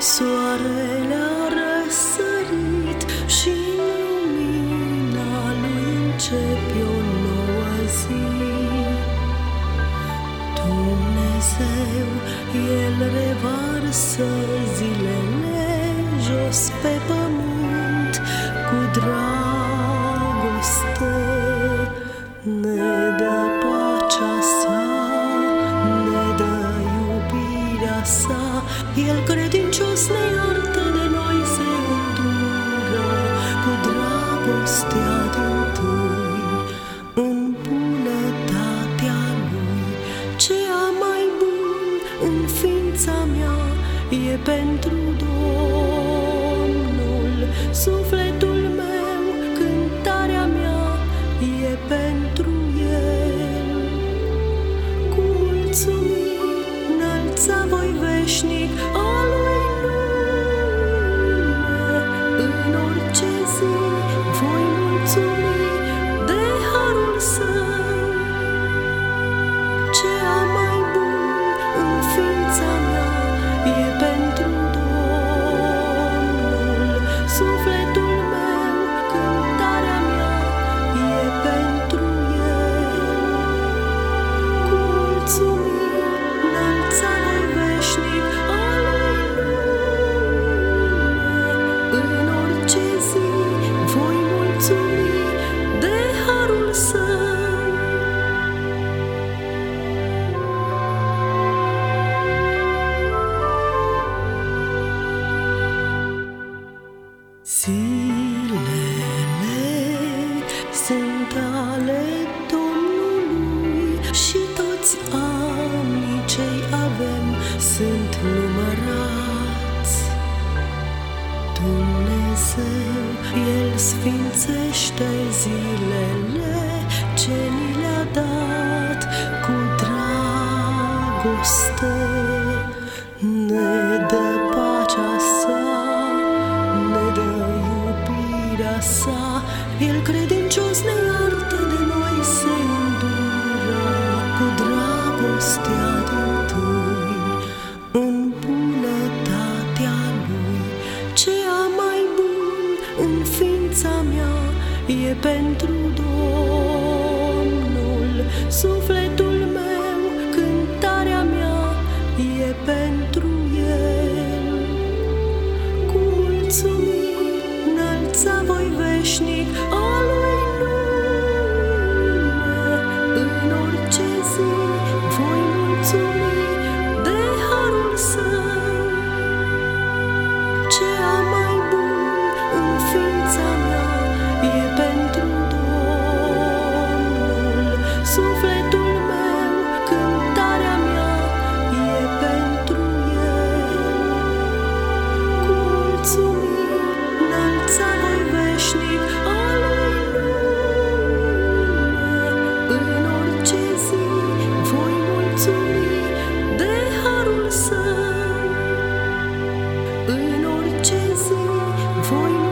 zori, soarele a răsărit și lumina lui începe o nouă zi. Dumnezeu, El revarsă zilele jos pe pământ cu dragoste, ne dă pacea sa, ne dă iubirea sa, El credincios ne iartă de noi se îndură cu dragostea din tâi, în bunătatea Lui, cea mai bun în ființa mea e pentru Domnul, sufletul Zilele sunt ale Domnului și toți anii ce avem sunt numărați. Dumnezeu, El sfințește zilele ce ni le-a dat cu dragoste. iubirea sa, El credincios ne iartă de noi, se îndură cu dragostea din În bunătatea Lui, cea mai bun în ființa mea e pentru Domnul, sufletul meu, cântarea mea e pentru El. Cu mulțumire să voi veșnic al lui lume. În orice voi mulțumi de harul său. Cea mai bun în ființa mea e pentru Domnul. Sufletul meu, cântarea mea e pentru El. Cu mulțumiri înălțare veșnic al. În orice zi voi mulțumi de harul său. În orice zi voi